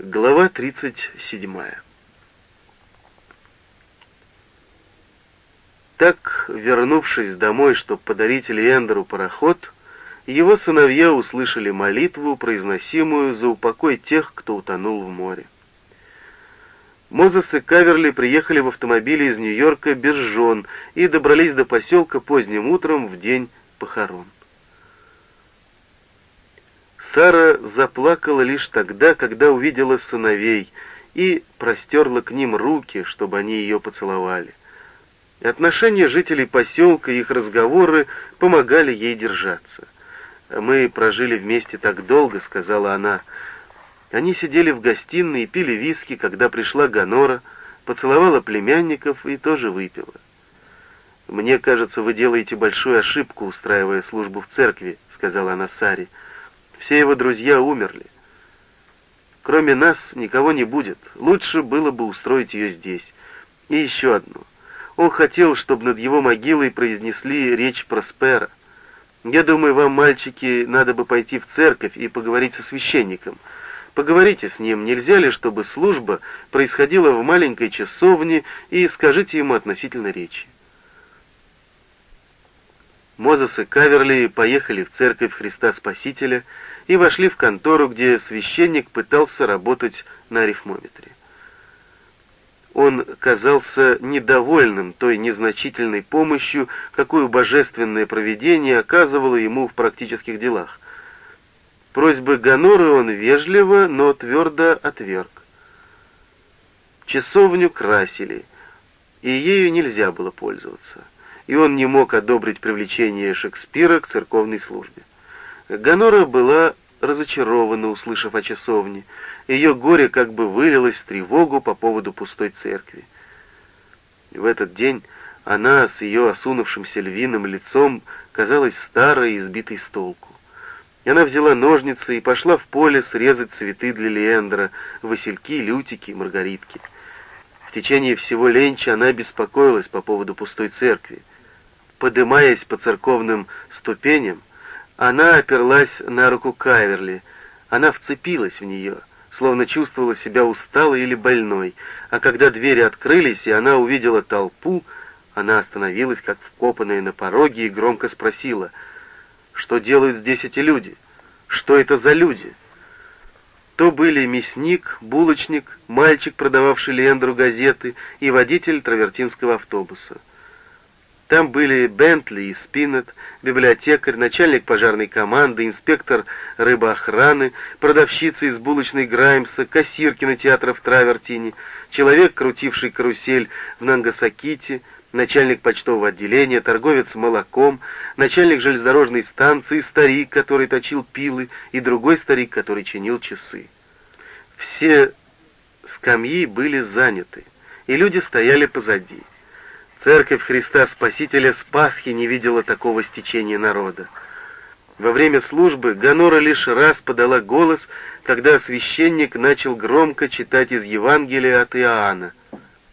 Глава 37. Так, вернувшись домой, чтобы подарить Леандеру пароход, его сыновья услышали молитву, произносимую за упокой тех, кто утонул в море. Мозес и Каверли приехали в автомобиле из Нью-Йорка без жен и добрались до поселка поздним утром в день похорон. Сара заплакала лишь тогда, когда увидела сыновей и простерла к ним руки, чтобы они ее поцеловали. Отношения жителей поселка и их разговоры помогали ей держаться. «Мы прожили вместе так долго», — сказала она. Они сидели в гостиной и пили виски, когда пришла Ганора, поцеловала племянников и тоже выпила. «Мне кажется, вы делаете большую ошибку, устраивая службу в церкви», — сказала она Саре. Все его друзья умерли. Кроме нас никого не будет. Лучше было бы устроить ее здесь. И еще одно. Он хотел, чтобы над его могилой произнесли речь Проспера. Я думаю, вам, мальчики, надо бы пойти в церковь и поговорить со священником. Поговорите с ним, нельзя ли, чтобы служба происходила в маленькой часовне, и скажите ему относительно речи. Мозес и Каверли поехали в церковь Христа Спасителя и вошли в контору, где священник пытался работать на арифмометре. Он казался недовольным той незначительной помощью, какую божественное провидение оказывало ему в практических делах. Просьбы Гоноры он вежливо, но твердо отверг. Часовню красили, и ею нельзя было пользоваться и он не мог одобрить привлечение Шекспира к церковной службе. Гонора была разочарована, услышав о часовне. Ее горе как бы вылилось в тревогу по поводу пустой церкви. В этот день она с ее осунувшимся львиным лицом казалась старой и сбитой с толку. Она взяла ножницы и пошла в поле срезать цветы для Леэндра, васильки, лютики, маргаритки. В течение всего ленча она беспокоилась по поводу пустой церкви. Подымаясь по церковным ступеням, она оперлась на руку Кайверли. Она вцепилась в нее, словно чувствовала себя усталой или больной, а когда двери открылись, и она увидела толпу, она остановилась, как вкопанная на пороге, и громко спросила, «Что делают здесь эти люди? Что это за люди?» То были мясник, булочник, мальчик, продававший Лендру газеты, и водитель травертинского автобуса. Там были Бентли и Спиннет, библиотекарь, начальник пожарной команды, инспектор рыбоохраны, продавщица из булочной Граймса, кассир кинотеатра в Травертине, человек, крутивший карусель в Нангасаките, начальник почтового отделения, торговец молоком, начальник железнодорожной станции, старик, который точил пилы, и другой старик, который чинил часы. Все скамьи были заняты, и люди стояли позади. Церковь Христа Спасителя с Пасхи не видела такого стечения народа. Во время службы Ганора лишь раз подала голос, когда священник начал громко читать из Евангелия от Иоанна.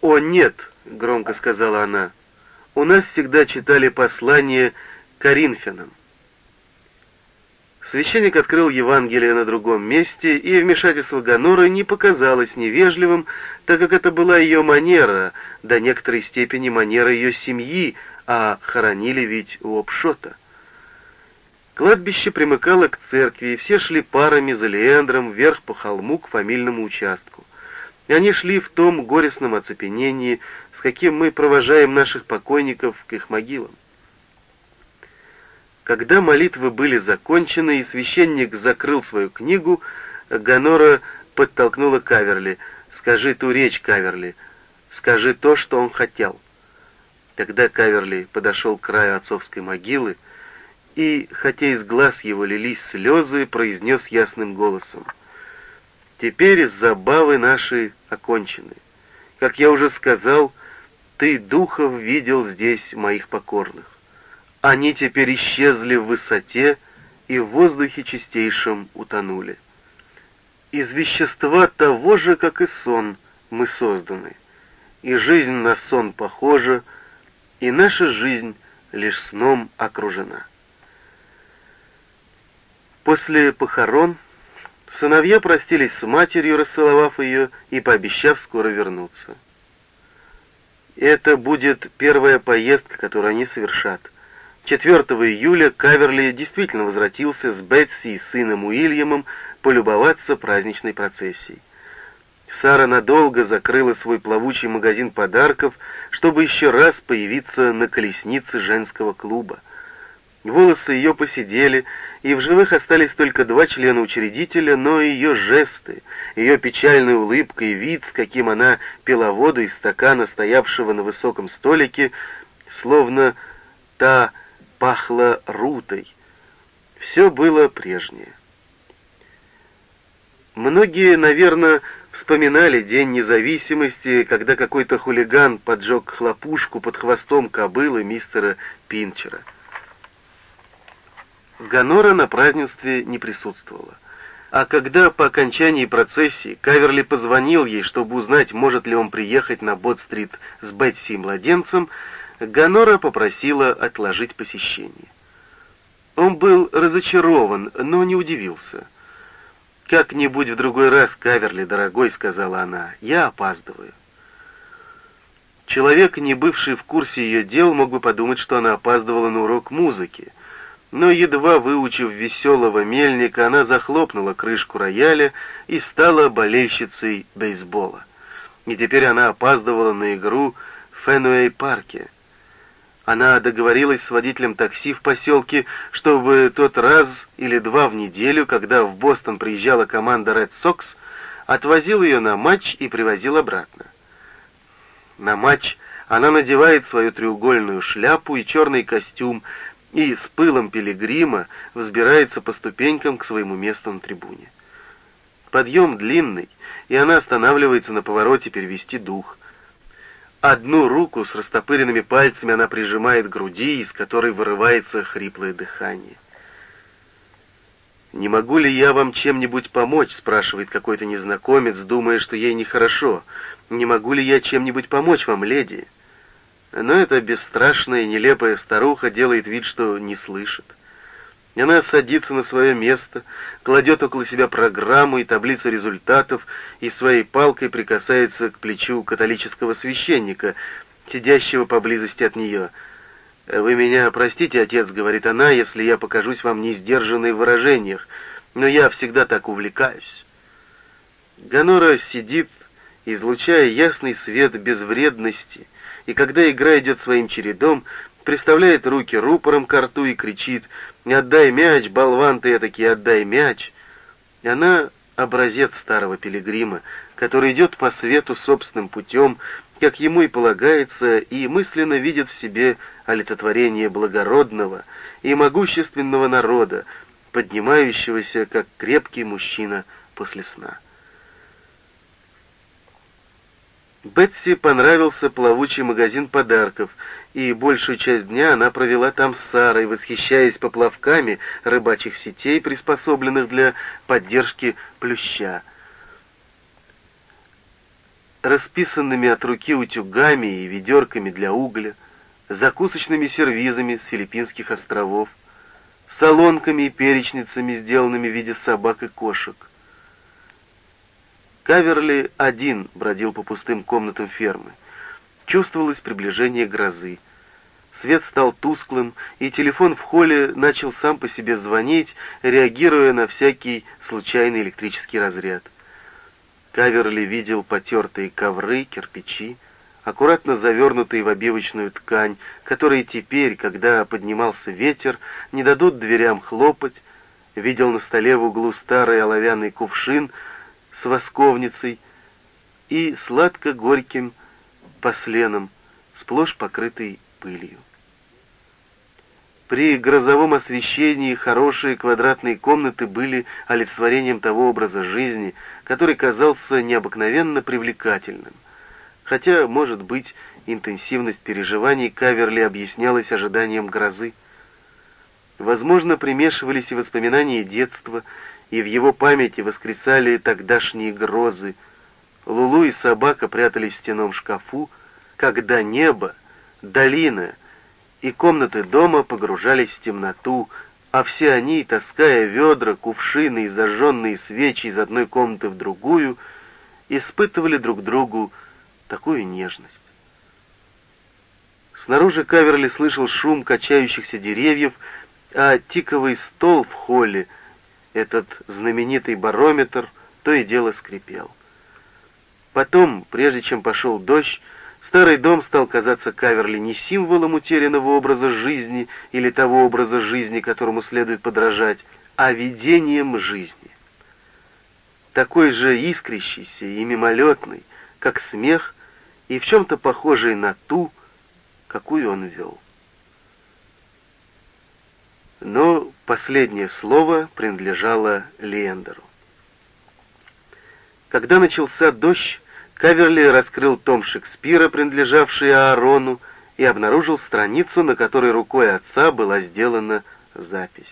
«О, нет!» — громко сказала она. «У нас всегда читали послание Коринфянам». Священник открыл Евангелие на другом месте, и вмешательство Ганоры не показалось невежливым, так как это была ее манера, до некоторой степени манера ее семьи, а хоронили ведь у Обшота. Кладбище примыкало к церкви, и все шли парами за Леандром вверх по холму к фамильному участку. И они шли в том горестном оцепенении, с каким мы провожаем наших покойников к их могилам. Когда молитвы были закончены и священник закрыл свою книгу, Ганора подтолкнула Каверли — Скажи ту речь, Каверли. Скажи то, что он хотел. Тогда Каверли подошел к краю отцовской могилы и, хотя из глаз его лились слезы, произнес ясным голосом. «Теперь забавы наши окончены. Как я уже сказал, ты духов видел здесь моих покорных. Они теперь исчезли в высоте и в воздухе чистейшем утонули. Из вещества того же, как и сон, мы созданы. И жизнь на сон похожа, и наша жизнь лишь сном окружена. После похорон Сыновья простились с матерью, расцеловав ее и пообещав скоро вернуться. Это будет первая поездка, которую они совершат. 4 июля Каверли действительно возвратился с Бетси и сыном Уильямом полюбоваться праздничной процессией. Сара надолго закрыла свой плавучий магазин подарков, чтобы еще раз появиться на колеснице женского клуба. Волосы ее посидели, и в живых остались только два члена учредителя, но ее жесты, ее печальная улыбка и вид, с каким она пила воду из стакана, стоявшего на высоком столике, словно та пахла рутой. Все было прежнее. Многие, наверное, вспоминали День независимости, когда какой-то хулиган поджег хлопушку под хвостом кобылы мистера Пинчера. Ганора на празднестве не присутствовала. А когда по окончании процессии Каверли позвонил ей, чтобы узнать, может ли он приехать на Бот-стрит с Бетси и младенцем, Ганора попросила отложить посещение. Он был разочарован, но не удивился. «Как-нибудь в другой раз, Каверли, дорогой», — сказала она, — «я опаздываю». Человек, не бывший в курсе ее дел, мог бы подумать, что она опаздывала на урок музыки — но едва выучив веселого мельника, она захлопнула крышку рояля и стала болельщицей бейсбола. И теперь она опаздывала на игру в Фенуэй-парке. Она договорилась с водителем такси в поселке, чтобы тот раз или два в неделю, когда в Бостон приезжала команда Red Sox, отвозил ее на матч и привозил обратно. На матч она надевает свою треугольную шляпу и черный костюм, и с пылом пилигрима взбирается по ступенькам к своему месту на трибуне. Подъем длинный, и она останавливается на повороте перевести дух. Одну руку с растопыренными пальцами она прижимает к груди, из которой вырывается хриплое дыхание. «Не могу ли я вам чем-нибудь помочь?» — спрашивает какой-то незнакомец, думая, что ей нехорошо. «Не могу ли я чем-нибудь помочь вам, леди?» Но эта бесстрашная, нелепая старуха делает вид, что не слышит. Она садится на свое место, кладет около себя программу и таблицу результатов и своей палкой прикасается к плечу католического священника, сидящего поблизости от нее. «Вы меня простите, отец», — говорит она, — «если я покажусь вам несдержанной в выражениях, но я всегда так увлекаюсь». Ганора сидит, излучая ясный свет безвредности, и когда игра идет своим чередом, приставляет руки рупором к рту и кричит «Не отдай мяч, болван ты этакий, отдай мяч!» И она образец старого пилигрима, который идет по свету собственным путем, как ему и полагается, и мысленно видит в себе олицетворение благородного и могущественного народа, поднимающегося, как крепкий мужчина после сна. Бетси понравился плавучий магазин подарков, и большую часть дня она провела там с Сарой, восхищаясь поплавками рыбачьих сетей, приспособленных для поддержки плюща. Расписанными от руки утюгами и ведерками для угля, закусочными сервизами с филиппинских островов, солонками и перечницами, сделанными в виде собак и кошек — Каверли один бродил по пустым комнатам фермы. Чувствовалось приближение грозы. Свет стал тусклым, и телефон в холле начал сам по себе звонить, реагируя на всякий случайный электрический разряд. Каверли видел потертые ковры, кирпичи, аккуратно завернутые в обивочную ткань, которые теперь, когда поднимался ветер, не дадут дверям хлопать, видел на столе в углу старый оловянный кувшин — с восковницей и сладко-горьким посленом, сплошь покрытый пылью. При грозовом освещении хорошие квадратные комнаты были олицетворением того образа жизни, который казался необыкновенно привлекательным. Хотя, может быть, интенсивность переживаний Каверли объяснялась ожиданием грозы. Возможно, примешивались и воспоминания детства, и в его памяти воскресали тогдашние грозы. Лулу и собака прятались в стеном шкафу, когда небо, долина и комнаты дома погружались в темноту, а все они, таская ведра, кувшины и зажженные свечи из одной комнаты в другую, испытывали друг другу такую нежность. Снаружи Каверли слышал шум качающихся деревьев, а тиковый стол в холле, этот знаменитый барометр, то и дело скрипел. Потом, прежде чем пошел дождь, старый дом стал казаться Каверли не символом утерянного образа жизни или того образа жизни, которому следует подражать, а видением жизни. Такой же искрящийся и мимолетный, как смех, и в чем-то похожий на ту, какую он вел. Но последнее слово принадлежало Лендеру. Когда начался дождь, Каверли раскрыл том Шекспира, принадлежавший Аарону, и обнаружил страницу, на которой рукой отца была сделана запись.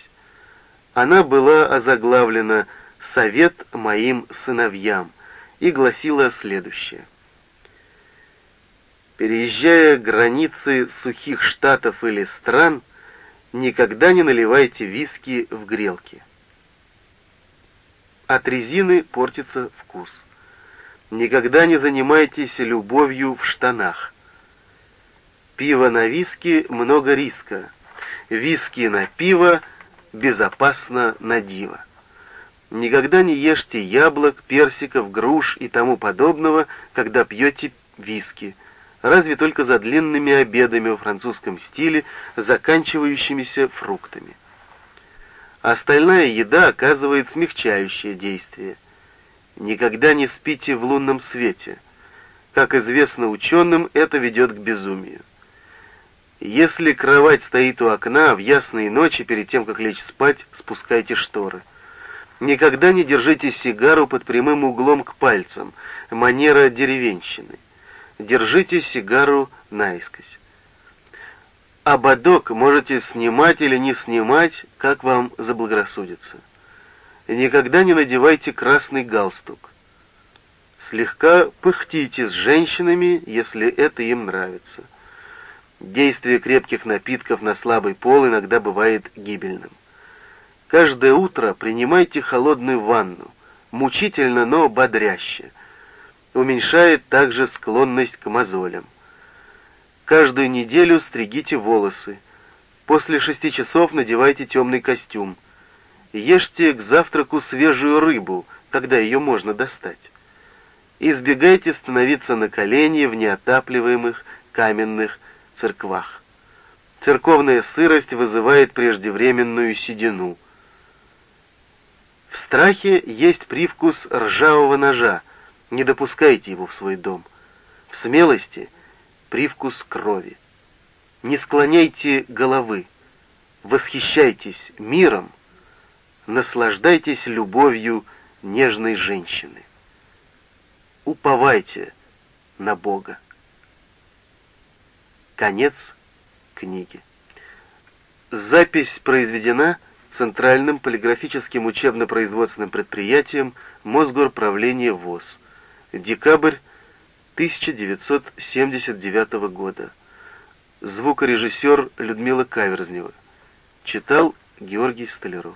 Она была озаглавлена «Совет моим сыновьям» и гласила следующее. Переезжая границы сухих штатов или стран, никогда не наливайте виски в грелки. От резины портится вкус. Никогда не занимайтесь любовью в штанах. Пиво на виски много риска. Виски на пиво безопасно на диво. Никогда не ешьте яблок, персиков, груш и тому подобного, когда пьете виски, разве только за длинными обедами во французском стиле, заканчивающимися фруктами. Остальная еда оказывает смягчающее действие. Никогда не спите в лунном свете. Как известно ученым, это ведет к безумию. Если кровать стоит у окна, в ясные ночи, перед тем, как лечь спать, спускайте шторы. Никогда не держите сигару под прямым углом к пальцам, манера деревенщины. Держите сигару наискось. Ободок можете снимать или не снимать, как вам заблагорассудится. Никогда не надевайте красный галстук. Слегка пыхтите с женщинами, если это им нравится. Действие крепких напитков на слабый пол иногда бывает гибельным. Каждое утро принимайте холодную ванну, мучительно, но бодряще. Уменьшает также склонность к мозолям. Каждую неделю стригите волосы. После шести часов надевайте темный костюм. Ешьте к завтраку свежую рыбу, когда ее можно достать. Избегайте становиться на колени в неотапливаемых каменных церквах. Церковная сырость вызывает преждевременную седину. В страхе есть привкус ржавого ножа, не допускайте его в свой дом. В смелости привкус крови. Не склоняйте головы, восхищайтесь миром, наслаждайтесь любовью нежной женщины. Уповайте на Бога. Конец книги. Запись произведена Центральным полиграфическим учебно-производственным предприятием Мосгорправления ВОЗ. Декабрь 1979 года. Звукорежиссер Людмила Каверзнева. Читал Георгий Столяров.